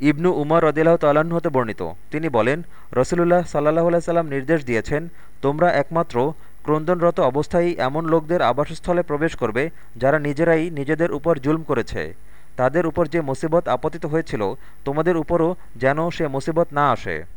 ইবনু উমর রদিল্লাহ তাল্লাহ্ন হতে বর্ণিত। তিনি বলেন, রসুলুল্লাহ সাল্লাহ সাল্লাম নির্দেশ দিয়েছেন, তোমরা একমাত্র ক্রন্দনরত অবস্থায় এমন লোকদের আবাসস্থলে প্রবেশ করবে, যারা নিজেরাই নিজেদের উপর জুলম করেছে। তাদের উপর যে মুসিবত আপতিত হয়েছিল, তোমাদের উপরও যেন সে মুসিবত না আসে।